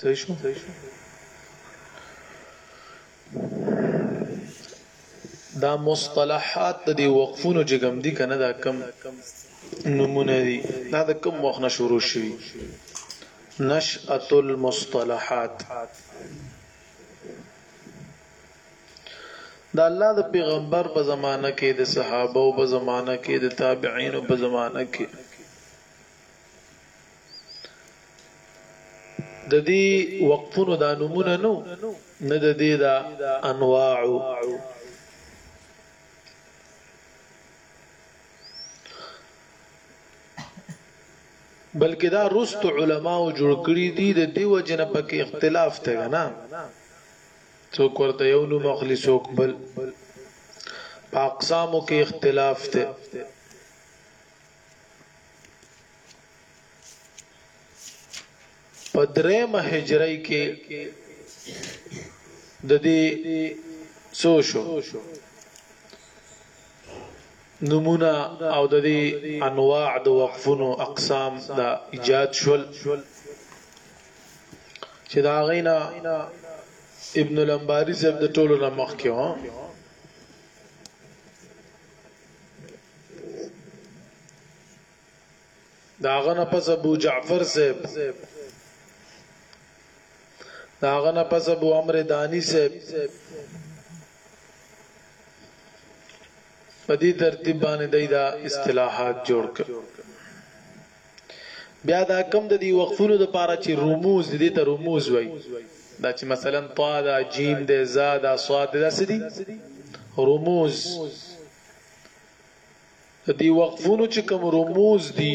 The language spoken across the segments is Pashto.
صحیح شو دا مصطلحات د دې وقفونو چې کوم دي کنه دا کم نمونه دي دا د کم وخت نه شروع شي نشأت المصطلحات دا الله د پیغمبر په زمانہ کې د صحابه او په زمانہ کې د تابعین او په زمانہ کې د دې وقفونو دا نمونه نو نه د دې دا انواع بلکې دا رست علما او جوړ کړی دي د دیو جن پکې اختلاف ته نه څوک ورته یو نو مخلی څوک بل اقسامو کې اختلاف ته په درېمه هجری کې د دې څو شو نمونه او د دې انواع د وقفونو اقسام دا ایجاد شول چې دا غینا ابن الانباری صاحب د ټولو نه مخکې و داغه نه پس ابو جعفر صاحب داغه نه پس ابو امر دانی صاحب په دې ترتیب باندې دا اصطلاحات جوړ کړ بیا دا کم د دې وقفونو د پاره چې رموز دي ته رموز وای دا چې مثلا طا دا جیم ده زا دا صاد دا سدي رموز د دې وقفونو چې کم رموز دي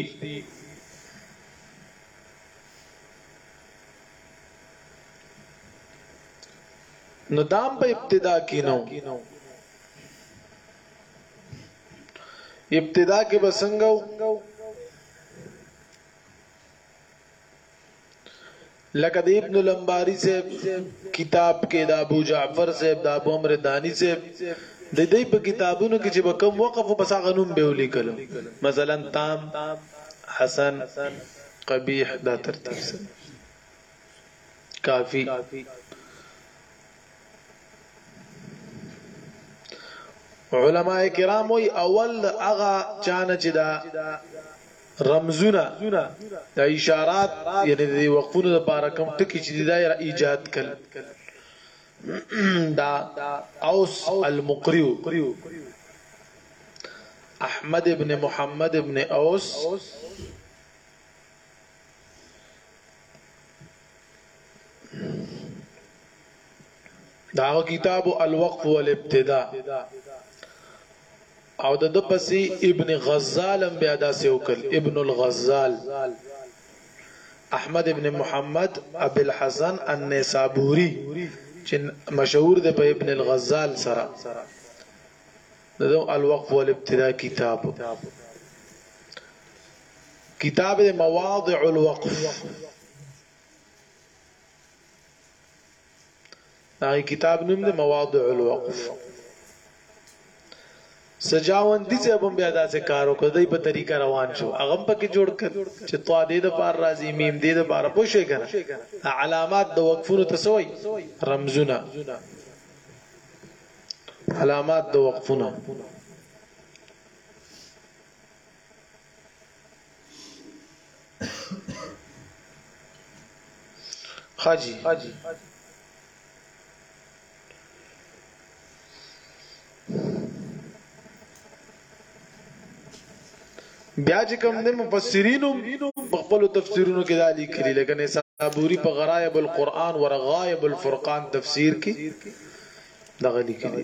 نو دام په ابتدا کې نو ابتدا کې به څنګه لکه د ابن لمباری سے کتاب کې د ابو جعفر سے د ابو عمر دانی سے د دې په کتابونو کې چې به کم وقف او بسا غنوم به ولیکل مثلا تام حسن قبیح دا ترتیب سره کافی علماء کرام وی اول د اغا چانه چې دا رمزونه د اشارات یعنی د وقفونو د پاره کم ټکی چې دا ایجاد کړ دا اوس المقریو احمد ابن محمد ابن اوس دا کتاب الوقف والابتداء او د د پسې ابن غزال هم بیا داسې وکړ ابن الغزال احمد ابن محمد ابي الحسن النسابوري چې مشهور دی په ابن الغزال سره د الوقف والابتداء کتاب کتاب د مواضع الوقف هغه کتاب نوم د مواضع الوقف سجاون دي چې هم بیا داسې کار وکړ دای په طریقه روان شو هغه پکې جوړ کړ چې طا دې د پار راځي میم دې د پار پوه شي کنه علامات د وقفونو تسوي رمزونه علامات د وقفونو خاجي بیا چې کوم د مفسرینو په خپل تفسیرونو کې دا لیکلي لکه نه صابوري په غرایب القرآن و رغایب الفرقان تفسیر کې دغه لیکلي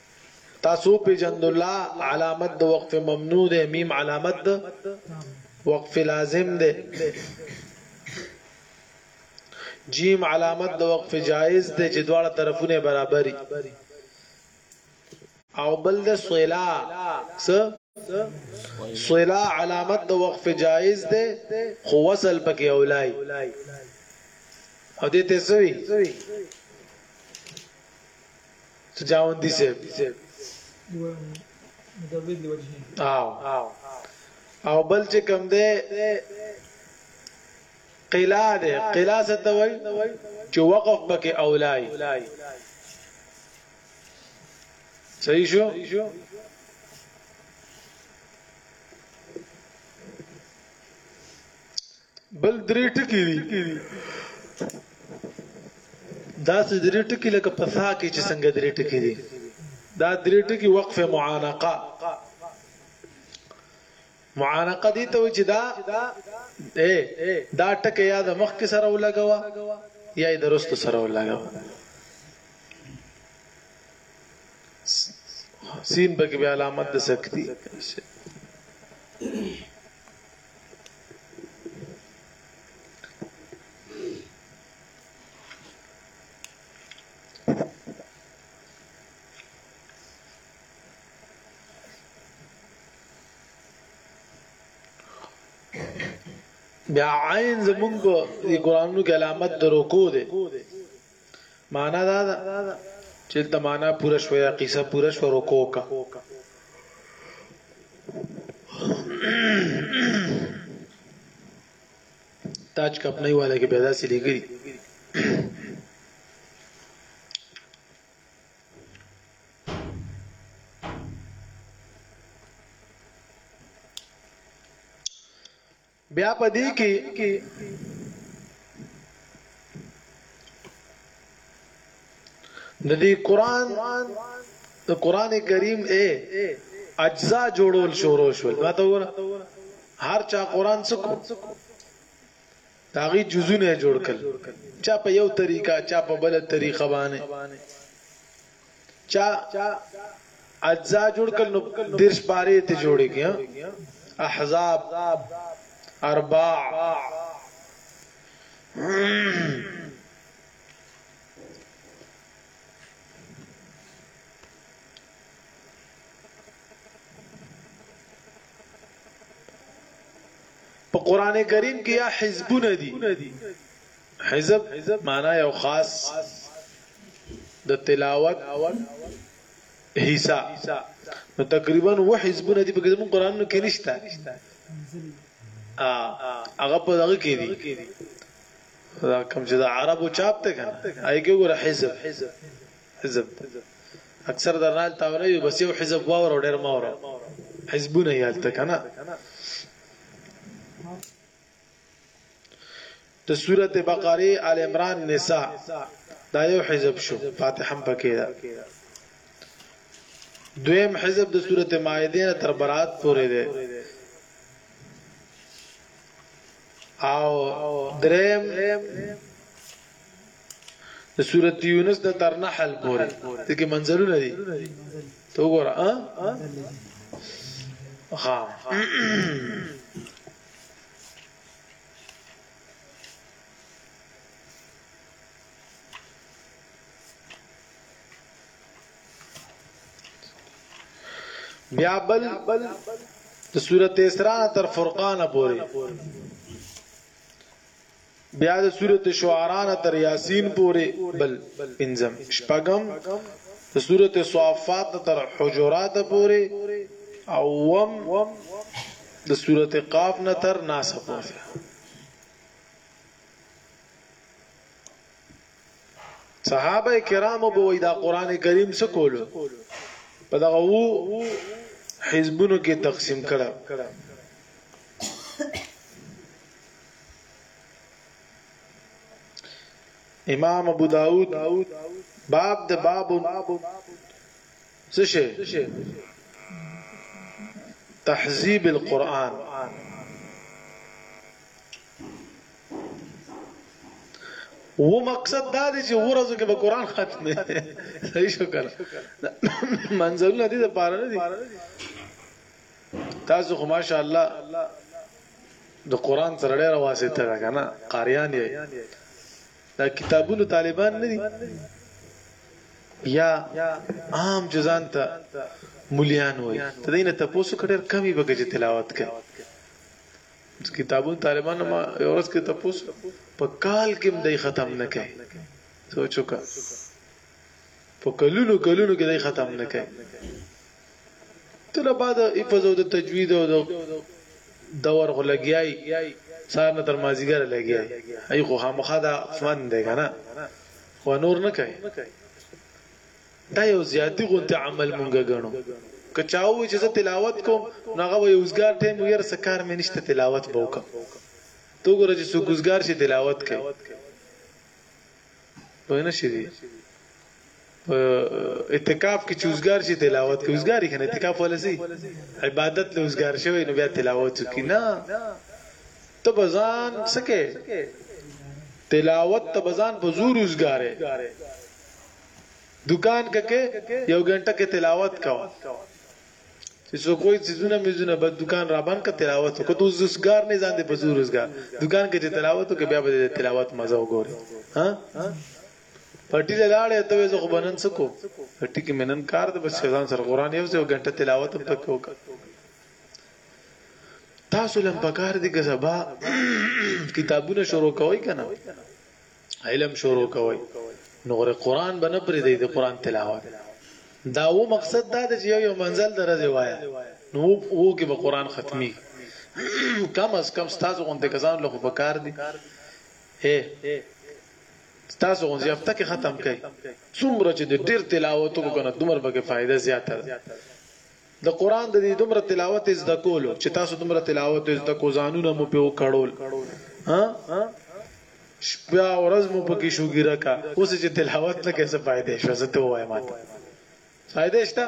تاسو وپیژند لا علامت د وقف ممنوع ده میم علامت د وقف لازم ده جیم علامت د وقف جائز ده چې دواړه طرفونه برابري او بل د صلا س صلا علامت د وقف جائز ده خو وصل پکې اولای او دې ته سوي سجاوندی صاحب او او بل چې کم ده قلا ده قلا ستوي چې وقف پکې اولای صحیح شو بل درې ټکي دي دا سې درې ټکي لکه په ثا کې چې څنګه درې ټکي دي دا درې ټکي وقفه معانقه معانقه دي ته چې دا اے دا ټکي یا د مخ کې سره ولګوا یا د رست سره ولګوا سین بګ به علامت د سکتی بیا عین زمونږ په قرانونو کې علامت د رکوع ده معنا دا ده چې د معنا پوره شوې قصه پوره شو رکو کا تاج کپ نه والا کې پیدا سي لګري بیا په دې کې د دې قران د قران کریم اے اجزا جوړول شروع شول ما ته وره هر چا قران سکو داغي جزونه جوړ کړ چا په یو طریقه چا په بل طریقه باندې چا اجزا جوړ کړ نو دیر شپاره ته جوړې کې احزاب ارباع په قران کریم کې یا حزبونه دي حزب معنی یو خاص د تلاوت حصه نو تقریبا و حزبونه دی په زمون قرانونو کې نشته هغه په دغه کې دي کوم چې د عربو چاپ ته کنه ایګه ګره حزب حزب اکثر درنال تاونه یو بس یو حزب واور ډیر ماور حزبونه یالته کنه د سورت بقره آل عمران نساء دا یو حزب شو فاتحه هم پکې ده دویم حزب د سورت مائده نه تر برات پورې ده او دریم د سورت یونس د تر نحل پورې دغه منزلونه دي تو ګور ها بیا بل د سورته اسراء تر فرقان پورې بیا د سورت شعرا نه تر یاسین پورې بل پنځم شپږم د سورت صافات نه تر حجرات پورې او وم د سورت قاف نه تر ناس پورې صحابه کرامو به وای دا قران کریم څه کولو په دغه وو حزبونو کې تقسیم کړه امام ابو داود باب د باب څه شي تحذيب القرآن و مقصد دا دی چې ورځو کې به قران ختم صحیح شو کړه منځونه دي د پاره نه دي تاسو خو ماشاءالله د قران سره ډیره واسطه ده کنه قاریان یې دا کتابونو طالبان نه دي یا عام جزان ته مليان وای ته دینه تاسو کډر کمی به کې تلاوت کوي کتابونو طالبان ما یو ورځ کې تاسو په کال کې مدې ختم نه کوي سوچو کا په کلونو کلونو کې دې ختم نه کوي تر بعد حفظ او د تجوید او د دور خو لګیای سار نه تر مازیګر لګیای ای خو خامخا دا فن دی کنه خو نور نه کوي دا یو زیاتی غونته عمل مونږ غنو که چاوي چې تلاوت کوم نو هغه یو ځګار ټیم ویر سکار مې نشته تلاوت بوکم تو ګره چې سوګزګار شي تلاوت کوي په نه شي دي په اعتکاف کې چوزګار شي تلاوت کې وزګاری کنه اعتکاف ولا سي عبادت له وزګار شوی نو بیا تلاوت کی نه ته بزان سکه تلاوت ته بزان په زور وزګاره دکان ککه یو غنټه کې تلاوت کوا چې څوک وایي څیزونه میزونه به دکان را بند که تلاوت وکړو ته روزګار نه ځان دې په زور روزګار دکان کې چې تلاوت وکړي بیا به دې تلاوت مزه وګوري ها پټی له لاړې ته زه خو بنن سکو پټی کې منن کار د بس ځان سره قران یو څو غنټه تلاوت هم پکې وکړ تاسو لم پکار دي که سبا کتابونه شروع کوي کنه علم شروع کوي نو غره قران به نه پرې دی د قران تلاوت دا و مقصد دا دی چې یو یو منزل درځي وایا نو وو کې به قران ختمي کم از کم تاسو غونډه کسان له په کار دي اے تاسو غونډه هفته کې ختم کړئ څومره چې د ډیر تلاوت وکړو کنه دومره به کې فائدہ زیاته ده د قرآن د دې دومره تلاوت یې زده کولو چې تاسو دومره تلاوت یې زده کو ځانونه مو په وکړول ها شپه او ورځ مو پکې شوګیره کا اوس چې تلاوت نه کیسه فائدې شو زه ته وایم ماته فائدې شته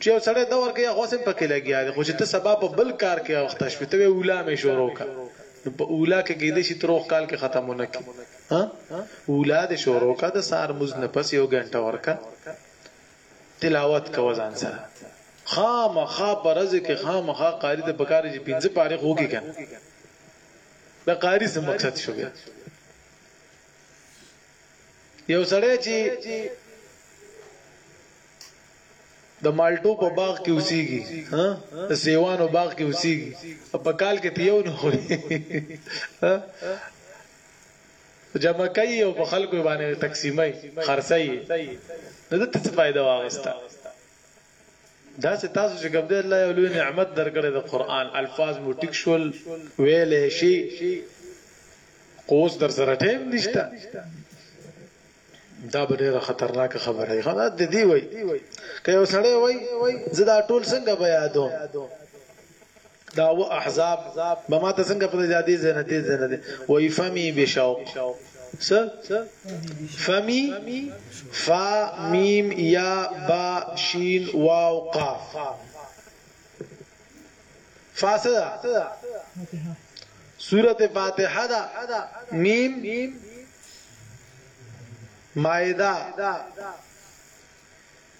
چې یو سړی دور کې هغه سم پکې لګیا دی خو چې ته سبا په بل کار کې وخت شپې ته وی اولا مې شروع کا په اولا کې کې دې شي تروخ کال کې ختمونه کی ها ولا دې شروع کا د سار مز نه پس یو غنټه ورکا تلاوت کو ځان سره خامخا پرځ کې خامخا قاری ته پکار چې پنځه پاره خو کې کنه د قاری څه مقصد شو یو سړی چې د مالټو په باغ کې اوسېږي ها د سیوانو باغ کې اوسېږي په کال کې تیو نه خوري جمع کوي او په خلکو یې باندې تقسیموي، خرڅوي یې، نو ده ته څه فایده واغسته؟ داسې تاسو چې کوم دی الله یو لوی نعمت درکړی د قرآن، الفاظ مو ټیک شول، ویلی یې شئ، خو اوس درسره ټایم نشته، دا به ډېره خطرناکه خبره وي. خدای دې دې وایي، که یو سړی وایي زه دا ټول څنګه به یادوم؟ دا و احزاب به ما ته څنګه په زیادې زنه دې زنه دې وای فمی بشوق س فمی فا میم یا با شین واو قاف فاسدا سورت فاتحه دا میم مائده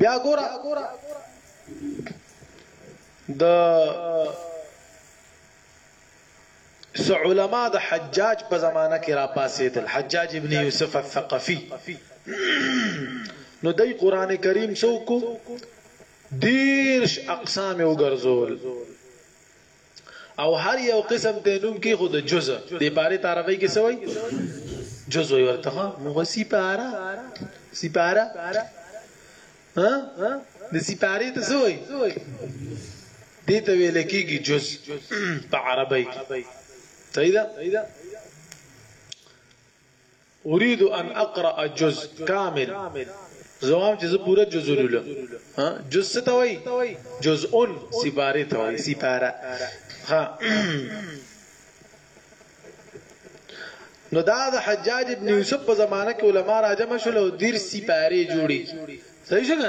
بیا ګور د س علماء د حجاج په زمانہ کې را پاسېدل حجاج ابن یوسف الثقفي نو دای قران کریم څوک دیرش اقسام وګرځول او هر یو قسم ته نوم کې خود جز د پاره تعرفي کې سوی جز وي ورته مو سی پارا سی پارا ها د سی پاره ته سوی دې ته ویل کېږي جز په عربی کې صحیح ده اريد ان اقرا جز کامل زوام چې زه پوره جز ولولم ها جز څه ته وای جز ان سپاره ته وای سپاره ها نو دا د حجاج ابن یوسف په زمانه کې علما راجم شول او دیر سپاره جوړي صحیح څنګه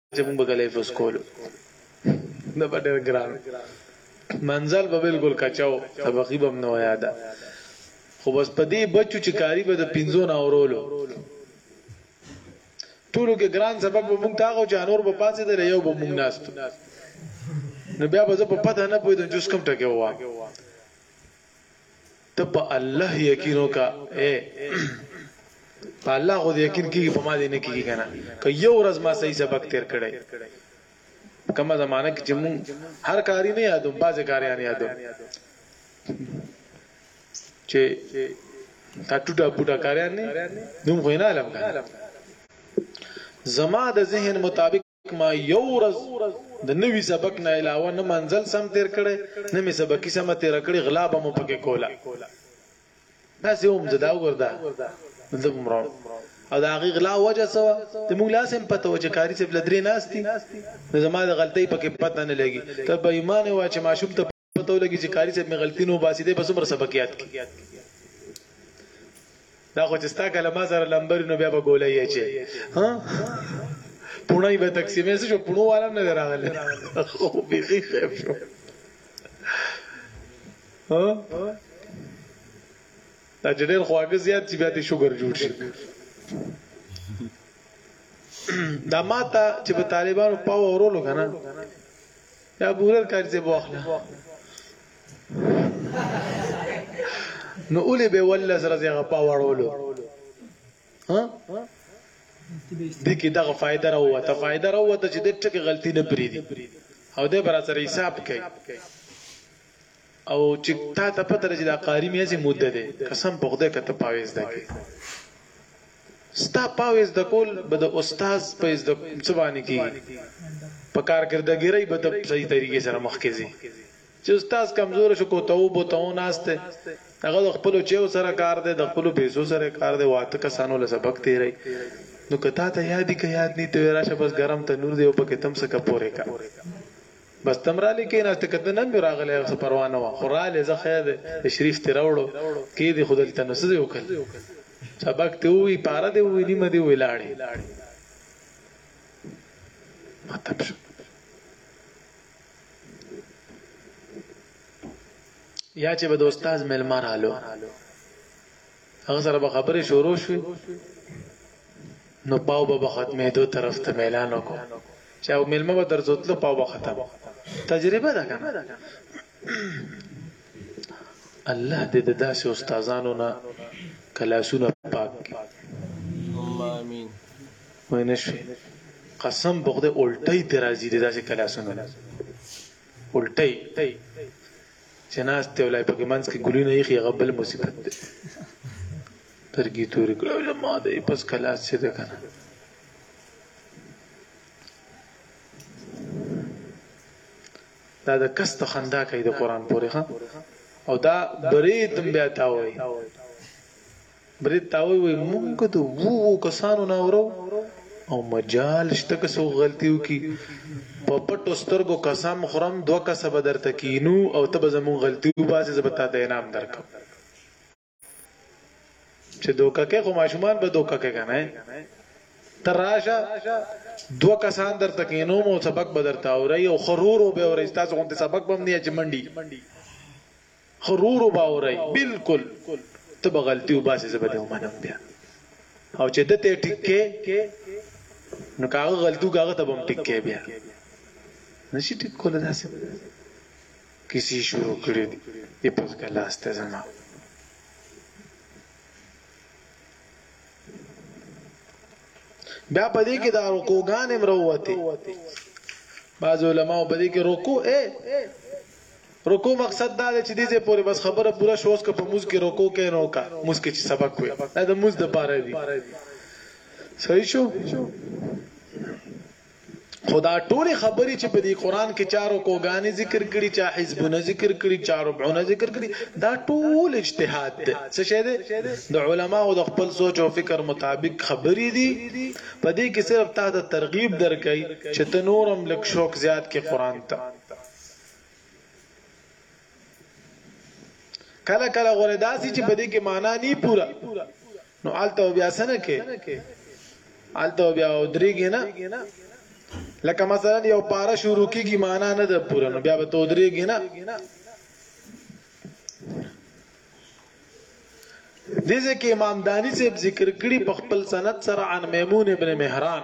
چې موږ به کله حفظ کولو دا به ډېر ګران منزل به بالکل کچاو طبقي به نه یاده خو بس په دې بچو چې کاری به د پنځو نه اورولو ټولو کې ګران سبق به مونږ تاغو چې انور به پاتې دی یو به مونږ ناست نو بیا به زه په پته نه پوهیدم چې اوس کوم ټکی وام ته په الله یقین وکا اے په الله خو یقین کیږي په ما دې نه کیږي کنه که یو ورځ ما صحیح سبق تیر کړي کومه زمانہ کې چې مون هر کاری نه یادوم بعضی کاریان یادوم چې تا ټوټه پټه کاریان نه نوم خو نه علم کنه زما د ذهن مطابق ما یو ورځ د نوي سبق نه علاوه نه منزل سم تیر کړي نه می سبقي سم تیر کړي غلا به مو پکې کوله دا سه هم زدا وګردا زمرو او دا غي غلا وجه سو ته موږ لاسم پته و چې کاری سپ لدري ناشتي زما د غلطۍ پکې پته نه لګي ته به ایمان وا چې ماشوم ته پته ولګي چې قاری صاحب مې غلطي نو باسي دې په څومره سبقيات کې دا خو چې ستا کلمه سره لمبر نو بیا به ګولې یې چې ها پونه به تقسیمې شو پونو والا نه راغله خو به غي خیب شو ها دا چې ډېر خواږه زیات چې بیا دې شوګر جوړ شي دا ماته چې په طالبانو پاو اورولو کنه یا بورر کار دې واخله نو اولې به ول سره دې غپا وړولو ها دې کې دغه فائدہ راوته فائدہ راوته چې دې ټکه غلطي نه پری دي او دې برا سره حساب کوي او چې تا ته پته لري دا قاری مې سي مدته ده قسم په خدای کته پاويز ده کې ستا پاوې زده کول به د استاد په زده څه باندې کېږي، په کارکردګرۍ به ته په صحیح طریقې سره مخکې ځې. چې استاد کمزوری شو، کوتوو بوتوو ناست دی، هغه د خپلو چیو سره کار دی، د خپلو پیسو سره یې کار دی، و اته کسانو له سبق تېروي، نو که تاته یاد دي که یاد نه دي، ته وایې راشه بس ګرم تنور دی، یو پکې ته هم څه کپورې کړه. بس ته هم رالې کېناستې که ته نه هم راغلې هغه څه پروا نه وه خو رالې ځه خیر دی تشریف دې راوړو کې دې خو دلته نو څه دې وکړل سبق دې ووی پاره دې ووی نیمه دې ووی لاړې ختم شو یا چې به د استاد مېلمه رالو هغه سره به خبرې شروع شوې نو پاو به ختمېدو طرف ته اعلان وکړو چې او ملما به درځوتلو پاو به ختم تجربه ده کنه الله دې د داسې استادانو نه کلاسونه پاک اللهم امين وای نشي قسم بغده الټي درازي دې داسې کلاسونه الټي چې ناست دی او لای پکې منځ کې ګلونه ایښي هغه بل مصیبت دی ترګي تورې کړو له ما دی پس کلاس چې ده کنه دا د کس ته خندا کوي د قران پورې ها او دا برید بیا تا وایي برید تاوی وایي مونږ د اوو اوو کسانو نه اورو او مجال شته که څوک غلطي وکړي په پټو سترګو قسم خورم دوه کسه به درته کینو او ته به زمونږ غلطي وباسې زه به تاته انعام درکړم چې دوکه کې خو ماشومان به دوکه کې کنه ته راشه دوه کسان درته کینو مو سبق به درته اوري او خرورو به اوري تاسو غونډه سبق بم نه چې منډي ښه رور وباورئ بلکل ته به غلطي وباسې زه به دې ومنم بيا او چې ده ته ټيک کې نو که هغه غلطي وکړه هغه ته به هم ټيک کې بيا نشي ټيک کولی داسې کسی شروع کړی دی ای پس کلاس ته زما بیا په دې کې دا رکوګان هم وروته بعض علماء په دې کې رکو اے رکوع مقصد دا دی چی دی ځای پوری بس خبره پوره شوه اوس که په موز کی رکوع کوی نو وکړه موز کی چی سبق وی دا د موز لپاره دی صحیح شو خدا ټول خبرې چې په دې قران کې چارو کوګانی ذکر کړي چا حزبونه ذکر کړي چا ربعونه ذکر کړي دا ټول اجتهاد دی څه شه دی د علماو د خپل سوچ او فکر مطابق خبرې دي په دې کې صرف تا ته ترغیب درکې چې تنورم لک شوق زیات کې قران ته کله کله غره داسي چې په دې کې معنا نه پورا نو الته بیا سنه کې الته بیا درېږي نه لکه مثلا یو پارا شروع کیږي معنا نه ده پورا نو بیا به تو درېږي نه دې ځکه امام دانی صاحب ذکر کړی په خپل سند سره عن میمون ابن مهران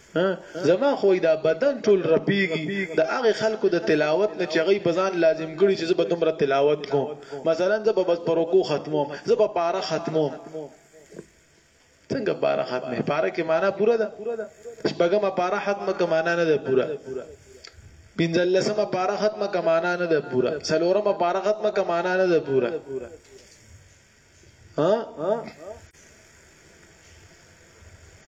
زما خو وای دا بدن ټول رپیږي د هغه خلکو د تلاوت نه چې غي په ځان لازم کړي چې زه به دومره تلاوت کوم مثلا زه به بس پر رکوع ختموم زه به پاره ختموم څنګه پاره ختمه پاره کې معنا پوره ده شپږمه پاره ختمه کې معنا نه ده پوره پنځلسمه پاره ختمه کې معنا نه ده پوره څلورمه پاره ختمه کې معنا نه ده پوره ها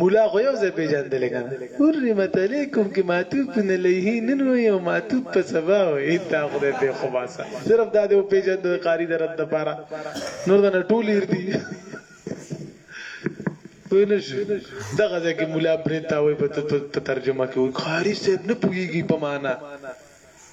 مولا خو یو ځای پیژندلی کنه. حرمت علیکم کې معطوف علیه نن وایي او معطوف په سبا وایي دا خدای پرې خوباسه صرف دا دې وپېژنده د قاري د رد لپاره نور د نه ټول هېر دي پوه نه شو دغه ځای کې مولا برېتا وایي په ترجمه کې وایي قاري صاحب نه پوهېږي په معنا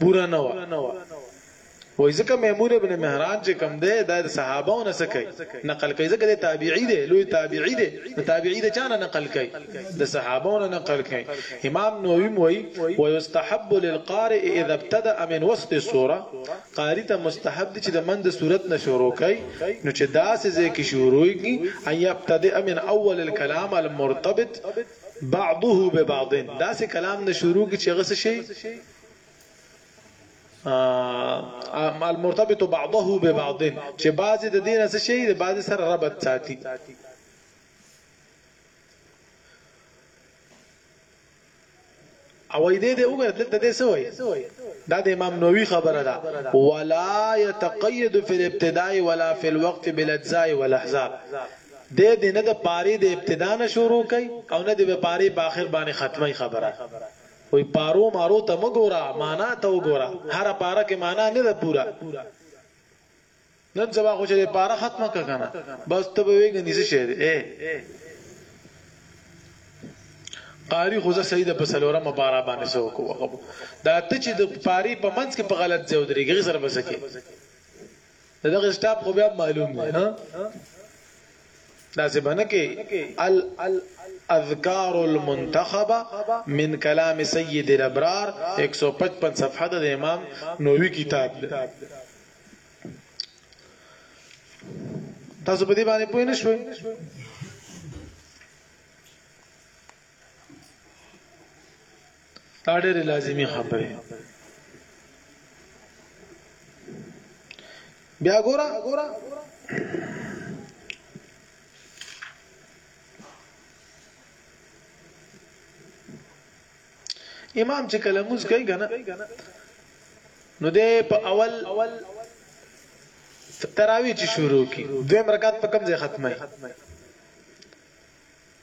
پوره نه وه وای ځکه میمون ابن مهران چې کم دی دا صحابه نه سکی نقل کوي ځکه د تابعی دی لوی تابعی دی نو تابعی د چانه نقل کوي د صحابه نه نقل کوي امام نووي وای ويستحب للقارئ اذا ابتدا من وسط السوره قاری ته مستحب دي چې د مند صورت نه شروع کوي نو چې دا سزه کې شروع کی اي ابتدا من اول الكلام المرتبط بعضه ببعض دا سه کلام نه شروع کی چې غس شي المرتبط بعضه ببعض چې بعضی د دین څه شي د بعضی سره ربط ساتي او دې دې وګوره دلته دې څه وایي دا د امام نووي خبره ده ولا يتقيد في الابتداء ولا في الوقت بالاجزاء والاحزاب د دې نه د پاره د ابتدا نه شروع کړي او نه د پاره په اخر باندې ختمي خبره وای پارو مارو ته مه ګوره مانا ته وګوره هره پاره کې مانا نه ده پوره نن سبا خو چې پاره ختمه که کنه بس ته به ویګنی څه شه دی قاری خو زه سیده په سلورمه پارا باندې سو کو دا ته چې د پاری په منځ کې په غلط ځای ودرېږي سره بسکه د دغه سټاپ خو بیا معلوم دی ها دا څه باندې کې الاذکار المنتخبه من کلام سید الابرار 155 صفحه د امام نووي کتاب دی تاسو په دې باندې پوه نه شوئ دا ډېرې لازمي خبرې بیا ګوره امام چې کله موږ کوي کنه نو دې په اول تراوی چې شروع کی دویم رکعت په کوم ځای ختمه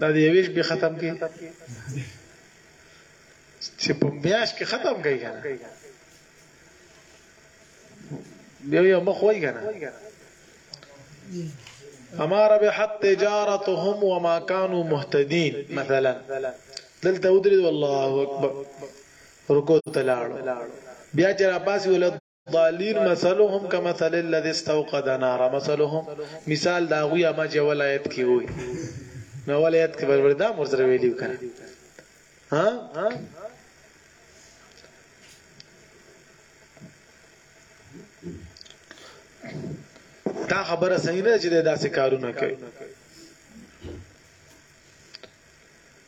دا دی ویش به ختم کی چې په بیاش کې ختم کړي کنه بیا یو مخ وای کنه امر بحت تجارتهم وما كانوا مهتدين مثلا دلته ودرید والله اکبر رکو تلاړو بیا چې را پاسې ولد ضالین مثلهم کمثل الذي استوقد نارا مثلهم مثال دا غوی ما چې ولایت کې وي نو ولایت کې بربر دا مور سره ویلیو کنه ها دا خبره صحیح نه چې دا څه کارونه کوي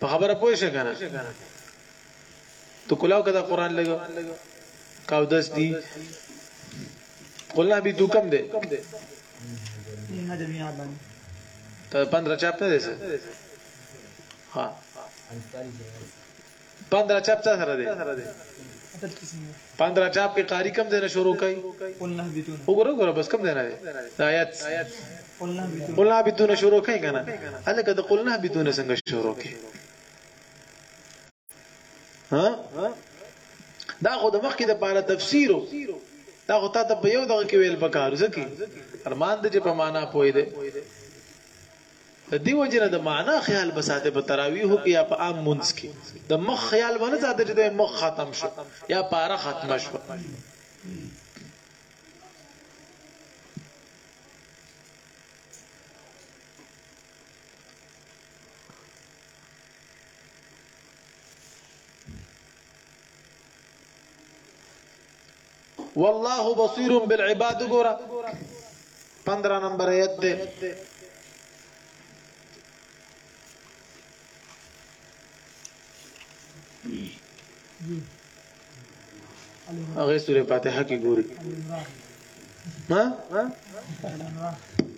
په خبره پوه شې کنه ته کلاو کدا قران لګو کاو دس دی قلنا بي تو کم دے ته 15 چاپ نه دي سر ها 15 چاپ څه سره دي پندرا چاپ کې قاری کوم ځای نه شروع کوي وګوره وګوره بس کوم ځای نه دی د آیات قلنا بدون شروع کوي کنه الکه د قلنا بدون څنګه شروع کوي ها دا خو د مخکې د پاره تفسیرو دا خو تا ته په یو دغه کې ویل پکارو ځکه ارمان دې په معنا پوي دي د دې وجې نه د معنا خیال به ساته په تراویحو کې یا په عام منځ کې د مخ خیال باندې ساته چې د مخ ختم شو یا پاره ختم شو والله بصير بالعباد ګورا 15 نمبر ایت ده هغه سوره فاتحه کې ګوري ها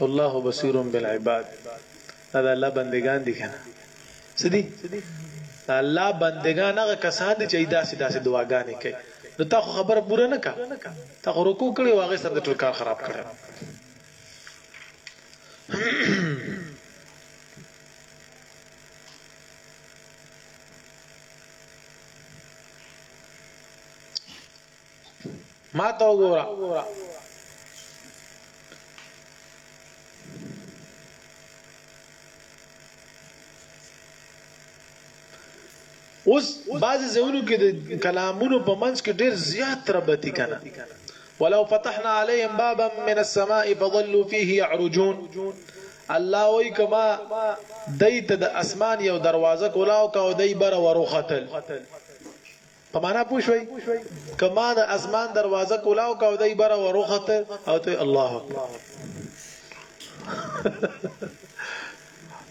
والله بصیر بالعباد دا د الله بندگان دي کنه سدي الله بندگان هغه کسان دي چې داسې داسې دعاګانې کوي نو تا خو خبره پوره نه کا تا خو رکو کړي واغې سره ټول کار خراب کړي ما ته وګوره اوس بعض زونو کې د کلامونو په منځ کې ډېر زیات ربطي کنه ولو فتحنا عليهم بابا من السماء فظلوا فيه يعرجون الله وای کما دایته د اسمان یو دروازه کولاو کا او دای بر وروختل په معنا پوه شوي که ما د اسمان دروازه کولاو کا او دای بره وروخته او ته الله اکبر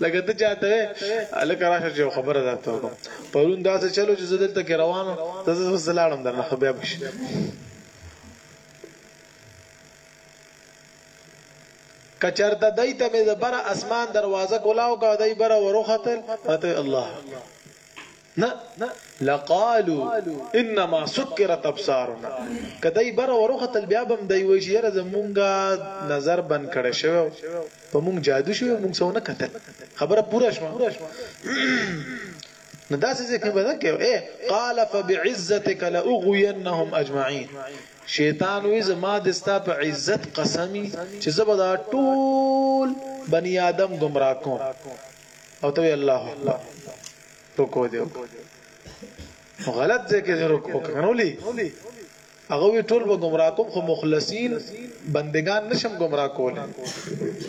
لکه ته چاته لکه راشه چې خبره درته وکم پرون دا څه چلو چې زه دلته کې روانو ته زه وسلاړم درنه خو بیا بش کچرته دای ته مې د بره اسمان دروازه کولاو کا دای بره وروخته او ته الله اکبر نه لقالو انما سکرت ابصارنا که دای بره وروختل بیا بم دای وای چې یره زمونږه نظر بند کړی شوی او په مونږ جادو شوی مونږ سونه کتل خبره پوره شوه نو داسې ځکه به ځکه اے قال فبعزتك لاغوينهم اجمعين شیطان وی زما د ستا په عزت قسمی چې زبدا ټول بنی آدم گمراه کوم او ته الله اکبر رکوع دی وکړه غلط ځای کې دی رکوع وکړه نو لي هغه وی ټول به گمراه کوم خو مخلصین بندگان نشم گمراه کول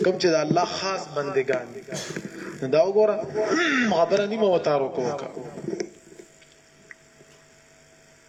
کوم چې د الله خاص بندگان دي دا وګوره خبره نیمه وتارو کوکا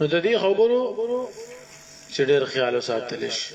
نو د دې خبرو چې ډېر خیال ساتل شي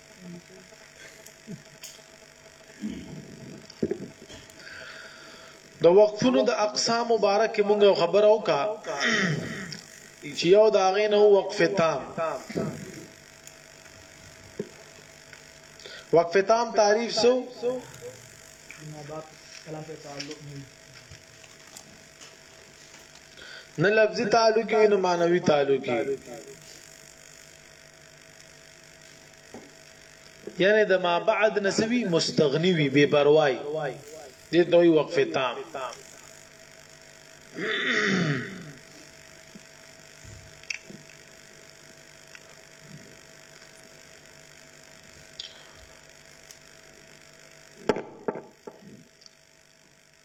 د وقفونو د اقسام مبارک مونږ خبر او کا چې یو دا غینه وقف تام وقف تام تعریف سو نه لفظي تعلق نه معنوي تعلق یعنی د ما بعد نسوی مستغنی وی بے پروايي دې دوی وقفه تام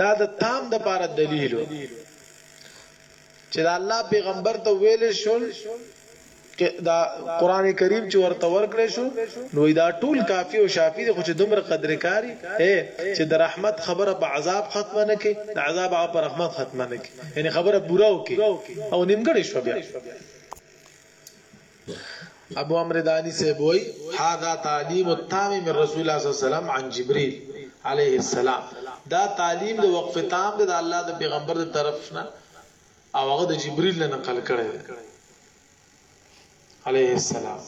دا د تام د پاره دلیل چې دا الله پیغمبر ته ویل شو دا قران کریم چې ورته ورکړې شو نو دا ټول کافی او شافی دي خو چې دومره قدر کاری اے چې د رحمت خبره په عذاب ختمه نه کی د عذاب هغه په رحمت ختمه نه کی یعنی خبره بوراو کی او نیمګړې شو بیا ابو عمرو دانی صاحب وای هاذا تعلیم التام من رسول الله صلی الله علیه وسلم عن جبريل علیه السلام دا تعلیم د وقف تام د الله د پیغمبر د طرف نه او هغه د جبريل نه نقل کړی علیه السلام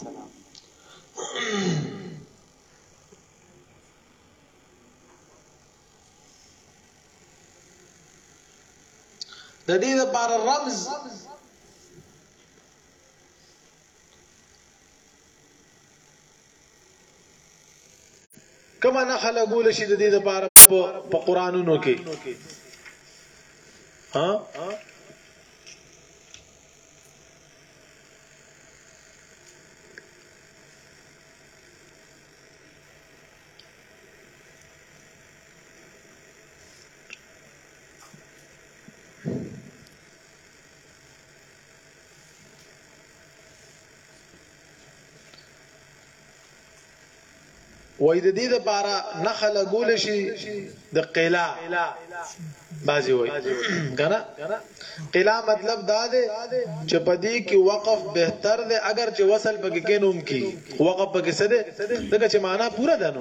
د دې لپاره رمز کما نه خلګول شي د دې لپاره په قرانونو کې ها وای د دې لپاره نخه لګول شي د قلا بازي وای کنه قلا مطلب دا دی چې پدې کې وقف بهتر دی اگر چې وصل پکې کینوم کی وقف پکې څه دی دغه چې معنا پورا ده نو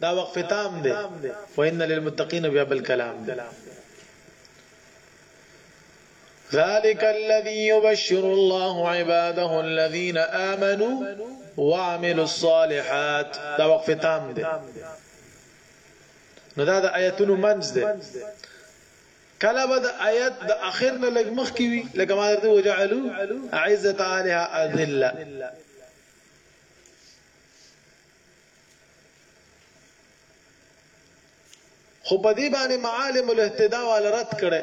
دا وقف تام دی وان للمتقین بیا بل کلام دی ذلك الذي يبشر الله عباده الذين آمنوا وعملوا الصالحات دا وقف تام دی نو دا د آیتونو منځ دی کله به د آیت د اخر نه لګ مخ کی وی لکه ما درته وجعلو عزت عليها اذله خو په دې باندې معالم الاهتداء وال رد کړي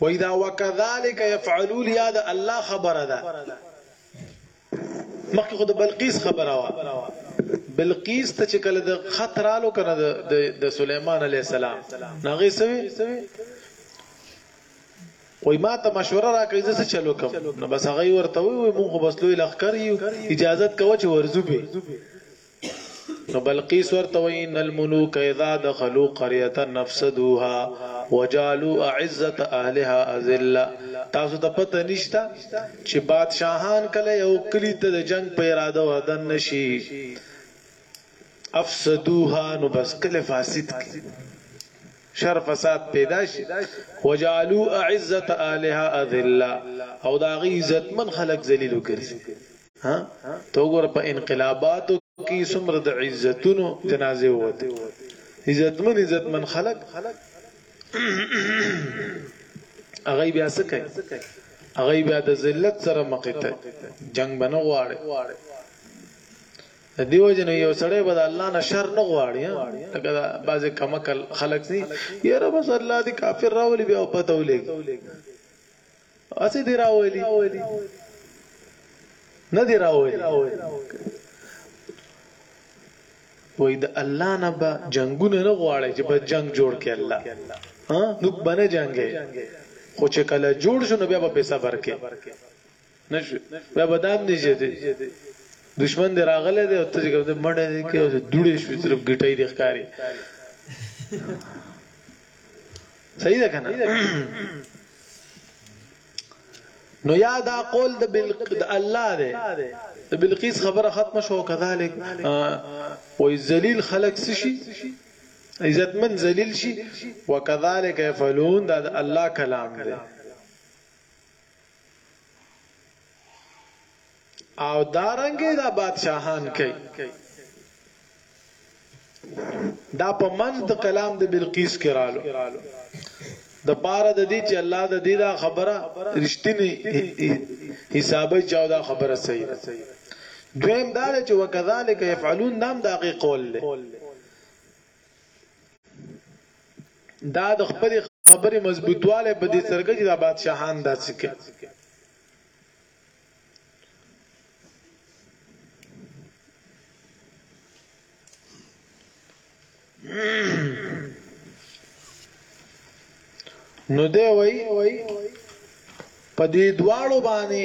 وای دا وکذالک يفعلون یا د الله خبره ده مخکې خو د بلقیس خبره وا بلقیس ته چې کله د خطرالو کنه د د سليمان عليه السلام ناغه سوي وای ما ته مشوره راکړي زه چلو کوم نو بس هغه ورته وي مونږ بس لوی لخر یو اجازه کوي چې ورزو به نو بلقیس ورته وای ان الملوک اذا دخلوا قريه نفسدوها وجعلوا اعزه اهلها اذله تاسو ته پته نشته چې بادشاهان کله یو کلی ته د جنگ په اراده ودن نشي افسدوها نو بس کله فاسد کی شر فساد پیدا شي وجعلوا اعزه اهلها اذله او دا غي عزت من خلق ذلیل وکړي ها ته وګوره په انقلاباتو کی څومره د عزتونو جنازې ووتې عزتمن عزتمن خلک هغه بیا څه کوي هغه بیا د ذلت سره مخ ته جنگ بنه غواړي دیو جن یو سړی به الله نه شر نه غواړي لکه دا باز کمکل خلق سي یره بس الله دې کافر راولي بیا پته ولګي هڅه دی راولی نه دی راولی وای د الله نه به جنگونه نه غواړي چې بس جنگ جوړ کړي الله ها نو بنه جنگي خو چې کله جوړ شو نو بیا به صبر کې نشو بیا به دام نشي دي دشمن دې راغله دې او ته چې کوم منډه دې کې او دوړې شو صرف ګټای دې ښکاری صحیح ده کنه نو یا دا قول د بلقد الله دی د بلقیس خبره ختم شو کذالک وای ذلیل خلق سشي عزتمن ذلیل شي وکذالک یفعلون دا د الله کلام دی او دا رنګه دا بادشاهان کوي دا په منځ د کلام د بلقیس کې رالو د پاره د دې چې الله د دې دا خبره رښتینی حسابي چا دا خبره صحیح ده دویم دا چې وکذالک یفعلون نام دا قول له دا د خپل خبرې مضبوطواله په دې سرګه چې دا بادشاهان داسې کوي نو دی وای په دې دواړو باندې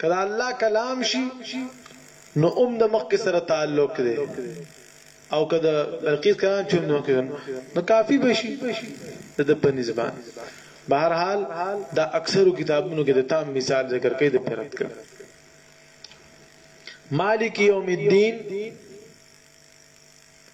که د الله کلام شي نو هم د مخکې سره تعلق دی او که د بلقیس کلام چې نو کې نو کافی بشي د د په نسبان بهر حال دا اکثرو کتابونو کې د تام مثال ذکر کوي د پیرت کړ مالک یوم الدین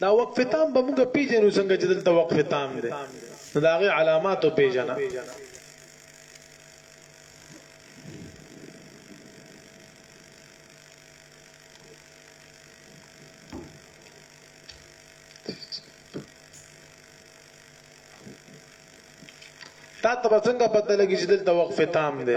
دا وقف تام به موږ پیژنو څنګه چې دلته وقف تام دی نو دا غي علامات او پیژنه تا ته څنګه پته لګی چې دلته وقف تام دی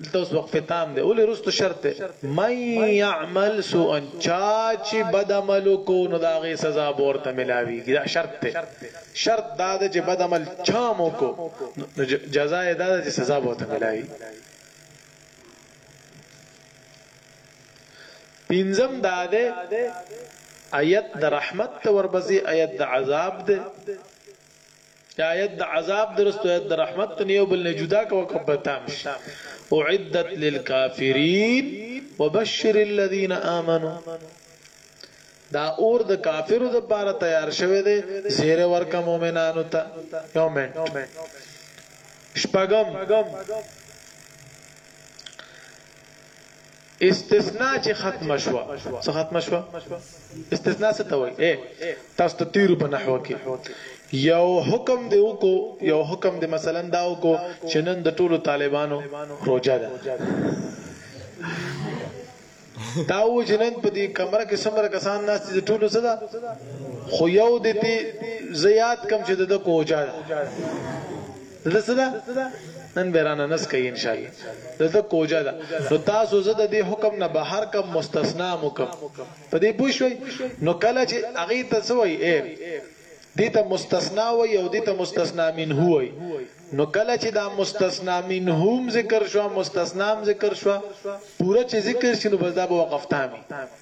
دلته اوس وقفه تام ده ولې رستو شرط ده من يعمل سوءا چا چې بد عمل کو نو دا غي سزا ورته ملاويږي دا شرط ده شرط دا ده چې بد عمل چا مو کو نو جزاء دا ده چې سزا ورته ملاوي پینځم دا ده آیت د رحمت ته وربځي آیت د عذاب ده دا آیت د عذاب درست آیت د رحمت ته یو بل نه جدا کوه که په تام شي اعدت للکافرین وبشر الذین آمنو دا اور د کافرو د پاره تیار شوی دی زیره ورکه مؤمنانو ته یو منټ شپږم استثناء چې ختمه شوه، څه ختمه شوه؟ استثناء څه ته وایي؟ تاسو ته تېرو په نحو کې یو حکم دی وکړو، یو حکم دی مثلا دا وکړو چې نن د ټولو طالبانو روژه ده. دا و چې نن په دې کمره کې څومره کسان ناست دي د ټولو څه ده؟ خو یو دی ته زه یاد کم چې د ده کوژه ده. دته څه ده نن به رانه نس کوي ان شاء الله دته کوجا ده نو تاسو زه د دې حکم نه بهر کم مستثنا مکم په دې پوه شوي نو کله چې هغه ته څه وایي اے دې ته مستثنا وایي او دې ته مستثنا منه وایي نو کله چې دا مستثنا منهم ذکر شو مستثنا ذکر شو پوره چې ذکر شنو بس دا به وقفتامي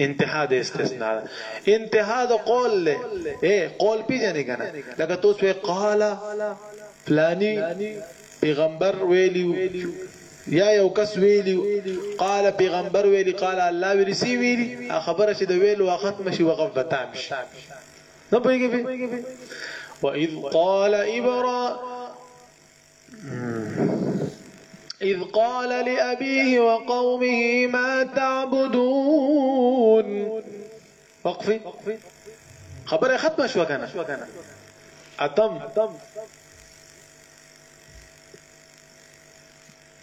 انتها د استثناء ده انتها د قول له اے قول پیژنې کنه لکه توس وی قال فلانی پیغمبر ویلیو یا یو کس ویلیو قال پیغمبر ویلی قال الله ویلی سی ویلی خبره چې د ویلو وخت مشي وقف به تام شي نه پوهیږي واذ قال ابرا إذ قال لأبيه وقومه ما تعبدون وقفي خبر ختمه شو كان أتم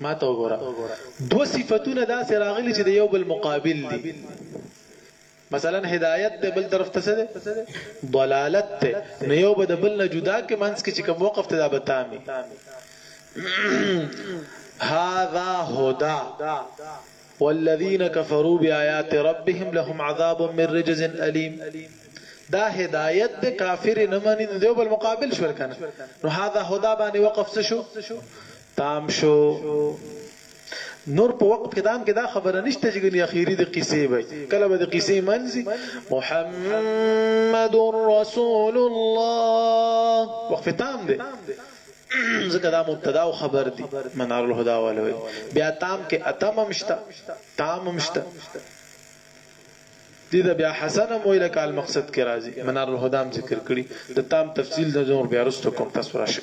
ماته وګوره دوه صفتونه داسې راغلي چې د یو بل مقابل دي مثلا هدایت ته بل طرف ته سره ضلالت ته نو یو به د بل نه جدا کې منځ کې چې کوم وقف ته دا بتامي هذا هدا والذین کفروا بیاات ربهم لهم عذاب من رجز الیم دا هدایت د کافر نه مني نو یو بل مقابل شو کنه نو هذا هدا باندې وقف شو تام شو نور په وقف کتام کې دا خبره نشته چې ګنې اخیری د قصې وای کله به د قصې منځي محمد رسول الله وقف تام دی ځکه دا مبتدا او خبر دي منار الهدى ولوي بیا تام کې اتم مشته تام مشته دي دا بیا حسن مو اله کال مقصد کې راځي منار الهدام ذکر کړي د تام تفصیل د زور بیا رستو کوم تاسو راشي